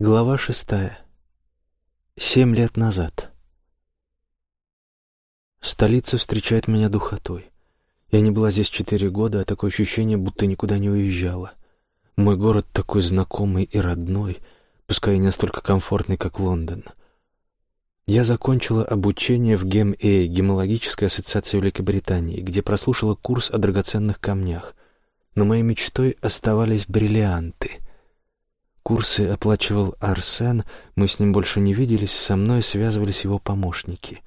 Глава шестая. Семь лет назад. Столица встречает меня духотой. Я не была здесь четыре года, а такое ощущение, будто никуда не уезжала. Мой город такой знакомый и родной, пускай и не настолько комфортный, как Лондон. Я закончила обучение в ГЕМ-Э, Гемологической ассоциации Великобритании, где прослушала курс о драгоценных камнях. Но моей мечтой оставались бриллианты — Курсы оплачивал Арсен, мы с ним больше не виделись, со мной связывались его помощники.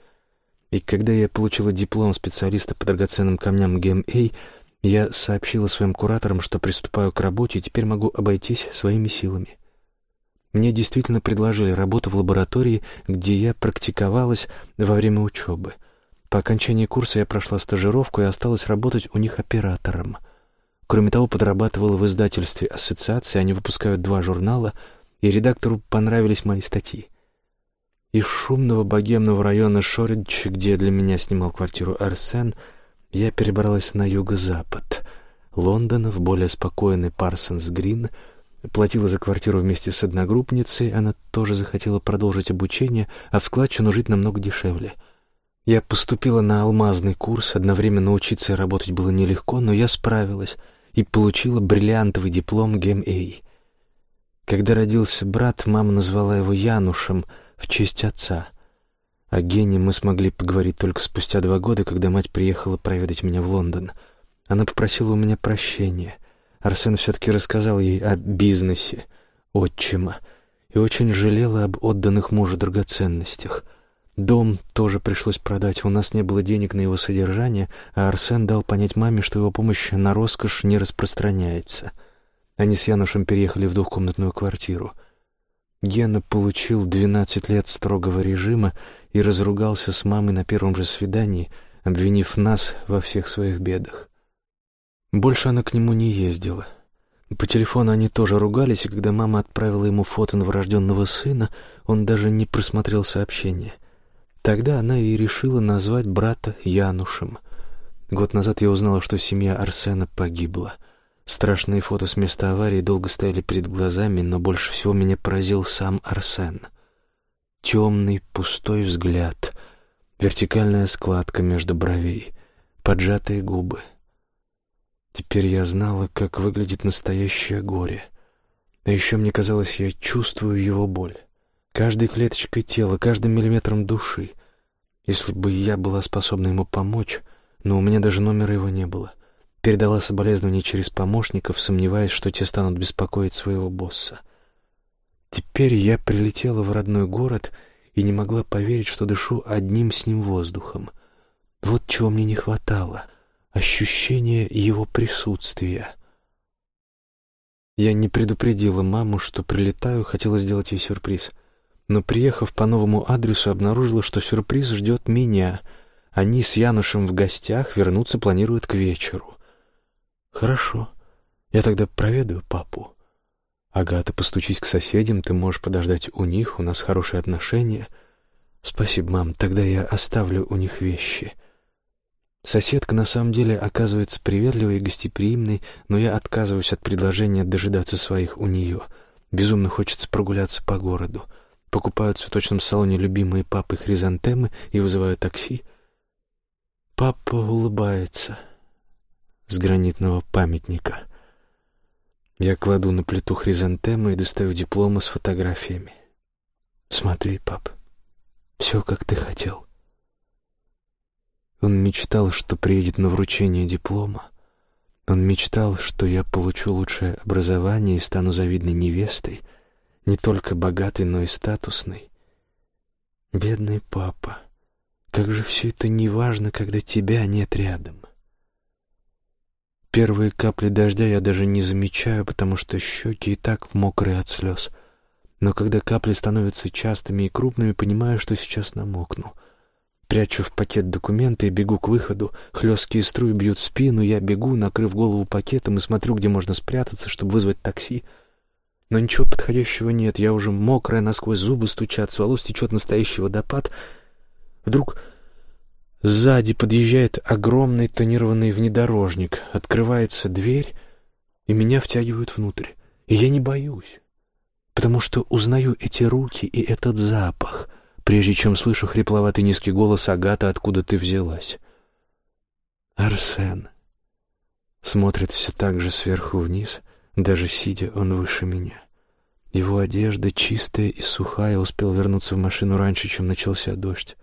И когда я получила диплом специалиста по драгоценным камням ГМА, я сообщила своим кураторам, что приступаю к работе и теперь могу обойтись своими силами. Мне действительно предложили работу в лаборатории, где я практиковалась во время учебы. По окончании курса я прошла стажировку и осталась работать у них оператором. Кроме того, подрабатывала в издательстве ассоциации, они выпускают два журнала, и редактору понравились мои статьи. Из шумного богемного района Шоридж, где для меня снимал квартиру Арсен, я перебралась на юго-запад. Лондона, в более спокойный Парсонс-Грин, платила за квартиру вместе с одногруппницей, она тоже захотела продолжить обучение, а в складчину жить намного дешевле — я поступила на алмазный курс, одновременно учиться и работать было нелегко, но я справилась и получила бриллиантовый диплом ГМА. Когда родился брат, мама назвала его Янушем в честь отца. О Гене мы смогли поговорить только спустя два года, когда мать приехала проведать меня в Лондон. Она попросила у меня прощения. Арсен все-таки рассказал ей о бизнесе, отчима, и очень жалела об отданных мужу драгоценностях — Дом тоже пришлось продать, у нас не было денег на его содержание, а Арсен дал понять маме, что его помощь на роскошь не распространяется. Они с Янушем переехали в двухкомнатную квартиру. Гена получил 12 лет строгого режима и разругался с мамой на первом же свидании, обвинив нас во всех своих бедах. Больше она к нему не ездила. По телефону они тоже ругались, и когда мама отправила ему фото новорожденного сына, он даже не просмотрел сообщение — Тогда она и решила назвать брата Янушем. Год назад я узнала, что семья Арсена погибла. Страшные фото с места аварии долго стояли перед глазами, но больше всего меня поразил сам Арсен. Темный, пустой взгляд, вертикальная складка между бровей, поджатые губы. Теперь я знала, как выглядит настоящее горе. А еще мне казалось, я чувствую его боль. Каждой клеточкой тела, каждым миллиметром души. Если бы я была способна ему помочь, но у меня даже номера его не было. Передала соболезнования через помощников, сомневаясь, что те станут беспокоить своего босса. Теперь я прилетела в родной город и не могла поверить, что дышу одним с ним воздухом. Вот чего мне не хватало — ощущение его присутствия. Я не предупредила маму, что прилетаю, хотела сделать ей сюрприз — но, приехав по новому адресу, обнаружила, что сюрприз ждет меня. Они с Янушем в гостях, вернуться планируют к вечеру. «Хорошо, я тогда проведаю папу». «Агата, постучись к соседям, ты можешь подождать у них, у нас хорошие отношения». «Спасибо, мам, тогда я оставлю у них вещи». Соседка на самом деле оказывается приветливой и гостеприимной, но я отказываюсь от предложения дожидаться своих у нее. Безумно хочется прогуляться по городу покупают в цветочном салоне любимые папы хризантемы и вызывают такси. Папа улыбается с гранитного памятника. Я кладу на плиту хризантемы и достаю дипломы с фотографиями. Смотри, пап, все, как ты хотел. Он мечтал, что приедет на вручение диплома. Он мечтал, что я получу лучшее образование и стану завидной невестой — не только богатый, но и статусный. Бедный папа, как же все это неважно, когда тебя нет рядом. Первые капли дождя я даже не замечаю, потому что щеки и так мокрые от слез. Но когда капли становятся частыми и крупными, понимаю, что сейчас намокну. Прячу в пакет документы и бегу к выходу. Хлесткие струи бьют спину, я бегу, накрыв голову пакетом и смотрю, где можно спрятаться, чтобы вызвать такси — но ничего подходящего нет. Я уже мокрая, насквозь зубы стучат, с волос течет настоящий водопад. Вдруг сзади подъезжает огромный тонированный внедорожник. Открывается дверь, и меня втягивают внутрь. И я не боюсь, потому что узнаю эти руки и этот запах, прежде чем слышу хрипловатый низкий голос Агата, откуда ты взялась. Арсен. Смотрит все так же сверху вниз, даже сидя он выше меня. Его одежда чистая и сухая, успел вернуться в машину раньше, чем начался дождь.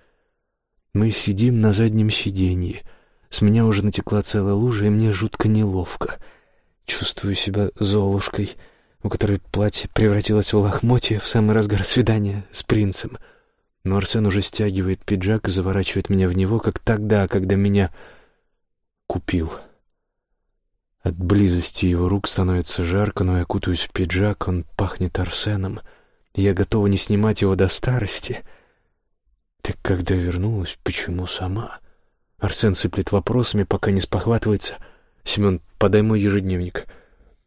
Мы сидим на заднем сиденье. С меня уже натекла целая лужа, и мне жутко неловко. Чувствую себя золушкой — у которой платье превратилось в лохмотье в самый разгар свидания с принцем. Но Арсен уже стягивает пиджак и заворачивает меня в него, как тогда, когда меня купил. От близости его рук становится жарко, но я кутаюсь в пиджак, он пахнет Арсеном. Я готова не снимать его до старости. Ты когда вернулась, почему сама? Арсен сыплет вопросами, пока не спохватывается. «Семен, подай мой ежедневник».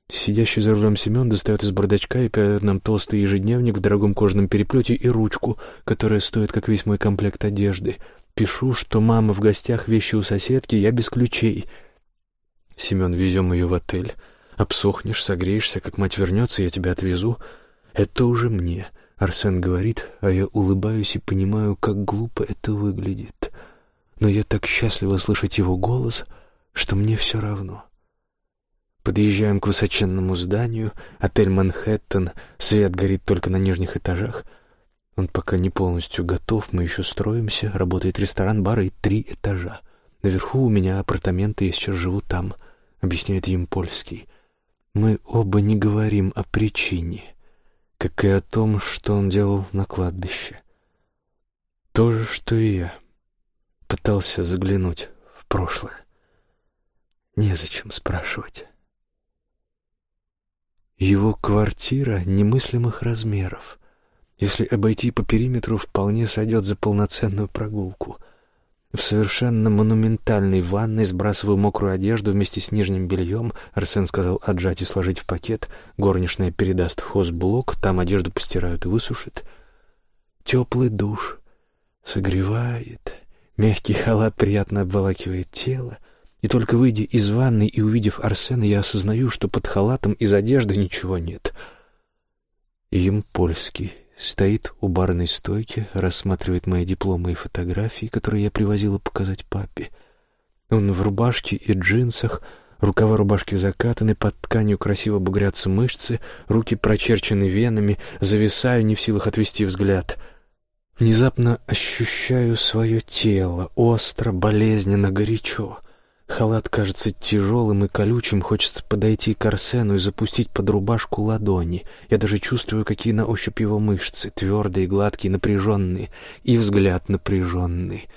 Сидящий за рулем Семен достает из бардачка и пялит нам толстый ежедневник в дорогом кожаном переплете и ручку, которая стоит как весь мой комплект одежды. Пишу, что мама в гостях, вещи у соседки, я без ключей. Семен, везем ее в отель. Обсохнешь, согреешься, как мать вернется, я тебя отвезу. Это уже мне. Арсен говорит, а я улыбаюсь и понимаю, как глупо это выглядит. Но я так счастлива слышать его голос, что мне все равно. Подъезжаем к высоченному зданию, отель «Манхэттен», свет горит только на нижних этажах. Он пока не полностью готов, мы еще строимся, работает ресторан, бар и три этажа. Наверху у меня апартаменты, я сейчас живу там, объясняет им польский. Мы оба не говорим о причине, как и о том, что он делал на кладбище. То же, что и я. Пытался заглянуть в прошлое. Незачем спрашивать. Его квартира немыслимых размеров. Если обойти по периметру, вполне сойдет за полноценную прогулку. В совершенно монументальной ванной сбрасываю мокрую одежду вместе с нижним бельем. Арсен сказал отжать и сложить в пакет. Горничная передаст в хозблок, там одежду постирают и высушат. Теплый душ согревает. Мягкий халат приятно обволакивает тело. И только выйдя из ванной и увидев Арсена, я осознаю, что под халатом из одежды ничего нет. Им польский стоит у барной стойки, рассматривает мои дипломы и фотографии, которые я привозила показать папе. Он в рубашке и джинсах, рукава рубашки закатаны, под тканью красиво бугрятся мышцы, руки прочерчены венами, зависаю, не в силах отвести взгляд. Внезапно ощущаю свое тело, остро, болезненно, горячо. Халат кажется тяжелым и колючим, хочется подойти к Арсену и запустить под рубашку ладони. Я даже чувствую, какие на ощупь его мышцы, твердые, гладкие, напряженные, и взгляд напряженный.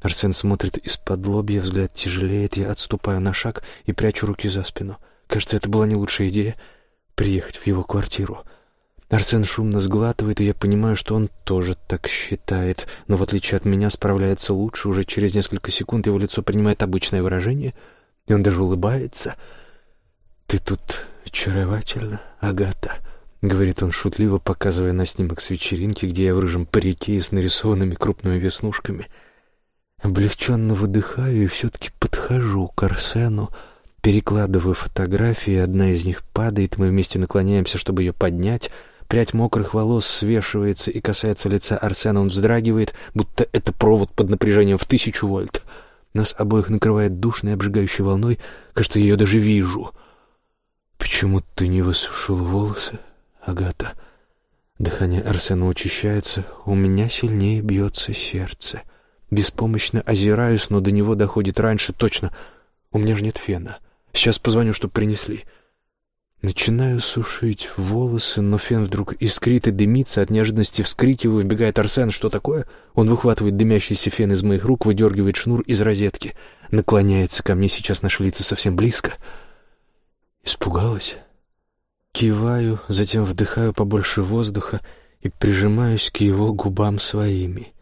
Арсен смотрит из-под лобья, взгляд тяжелеет, я отступаю на шаг и прячу руки за спину. Кажется, это была не лучшая идея — приехать в его квартиру. Арсен шумно сглатывает, и я понимаю, что он тоже так считает, но в отличие от меня справляется лучше. Уже через несколько секунд его лицо принимает обычное выражение, и он даже улыбается. «Ты тут очаровательна, Агата», — говорит он шутливо, показывая на снимок с вечеринки, где я в рыжем парике и с нарисованными крупными веснушками. Облегченно выдыхаю и все-таки подхожу к Арсену, перекладываю фотографии, одна из них падает, мы вместе наклоняемся, чтобы ее поднять — Прядь мокрых волос свешивается и касается лица Арсена. Он вздрагивает, будто это провод под напряжением в тысячу вольт. Нас обоих накрывает душной обжигающей волной. Кажется, я ее даже вижу. «Почему ты не высушил волосы, Агата?» Дыхание Арсена учащается. У меня сильнее бьется сердце. Беспомощно озираюсь, но до него доходит раньше. Точно, у меня же нет фена. Сейчас позвоню, чтобы принесли. Начинаю сушить волосы, но фен вдруг искрит и дымится. От неожиданности вскрикиваю, вбегает Арсен. Что такое? Он выхватывает дымящийся фен из моих рук, выдергивает шнур из розетки. Наклоняется ко мне, сейчас наши лица совсем близко. Испугалась? Киваю, затем вдыхаю побольше воздуха и прижимаюсь к его губам своими.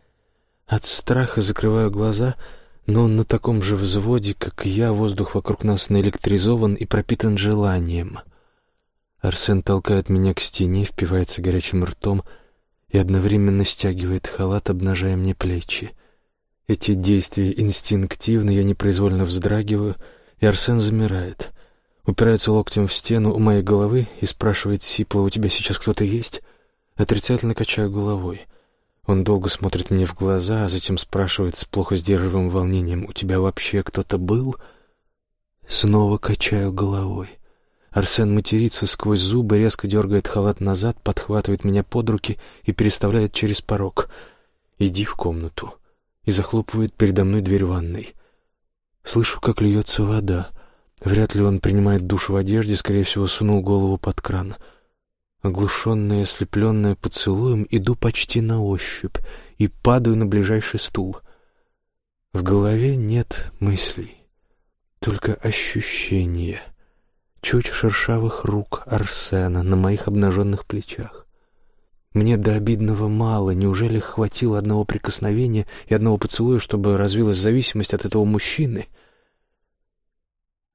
От страха закрываю глаза, но он на таком же взводе, как и я, воздух вокруг нас наэлектризован и пропитан желанием — Арсен толкает меня к стене, впивается горячим ртом и одновременно стягивает халат, обнажая мне плечи. Эти действия инстинктивны, я непроизвольно вздрагиваю, и Арсен замирает. Упирается локтем в стену у моей головы и спрашивает сипло, «У тебя сейчас кто-то есть?» Отрицательно качаю головой. Он долго смотрит мне в глаза, а затем спрашивает с плохо сдерживаемым волнением, «У тебя вообще кто-то был?» Снова качаю головой. Арсен матерится сквозь зубы, резко дергает халат назад, подхватывает меня под руки и переставляет через порог. «Иди в комнату» и захлопывает передо мной дверь ванной. Слышу, как льется вода. Вряд ли он принимает душ в одежде, скорее всего, сунул голову под кран. Оглушенная, ослепленная поцелуем, иду почти на ощупь и падаю на ближайший стул. В голове нет мыслей, только ощущения. Чуть шершавых рук Арсена на моих обнаженных плечах. Мне до обидного мало, неужели хватило одного прикосновения и одного поцелуя, чтобы развилась зависимость от этого мужчины?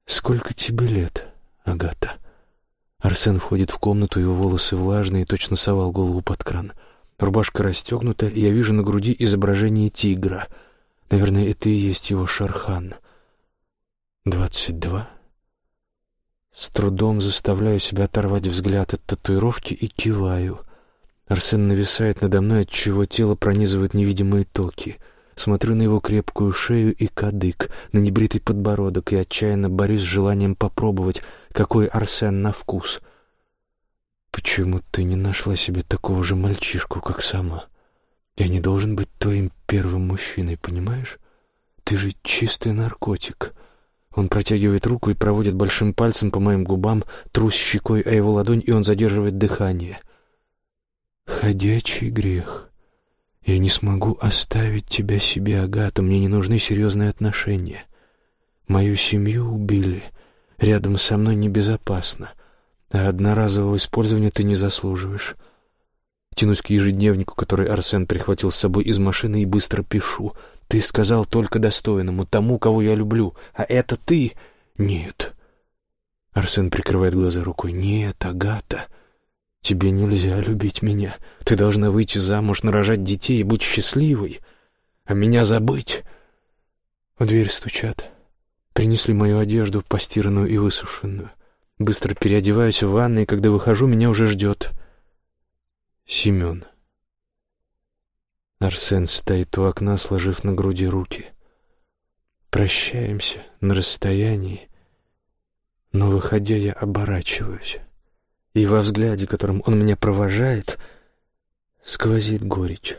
«Сколько тебе лет, Агата?» Арсен входит в комнату, его волосы влажные, точно совал голову под кран. Рубашка расстегнута, и я вижу на груди изображение тигра. Наверное, это и есть его Шархан. «Двадцать два?» С трудом заставляю себя оторвать взгляд от татуировки и киваю — Арсен нависает надо мной, отчего тело пронизывает невидимые токи. Смотрю на его крепкую шею и кадык, на небритый подбородок и отчаянно борюсь с желанием попробовать, какой Арсен на вкус. «Почему ты не нашла себе такого же мальчишку, как сама? Я не должен быть твоим первым мужчиной, понимаешь? Ты же чистый наркотик». Он протягивает руку и проводит большим пальцем по моим губам, трус щекой о его ладонь, и он задерживает дыхание — Ходячий грех. Я не смогу оставить тебя себе, Агата. Мне не нужны серьезные отношения. Мою семью убили. Рядом со мной небезопасно. А одноразового использования ты не заслуживаешь. Тянусь к ежедневнику, который Арсен прихватил с собой из машины, и быстро пишу. Ты сказал только достойному, тому, кого я люблю. А это ты? Нет. Арсен прикрывает глаза рукой. Нет, Агата. Тебе нельзя любить меня. Ты должна выйти замуж, нарожать детей и быть счастливой. А меня забыть. В дверь стучат. Принесли мою одежду, постиранную и высушенную. Быстро переодеваюсь в ванной, и когда выхожу, меня уже ждет Семен. Арсен стоит у окна, сложив на груди руки. Прощаемся на расстоянии, но, выходя, я оборачиваюсь и во взгляде, которым он меня провожает, сквозит горечь.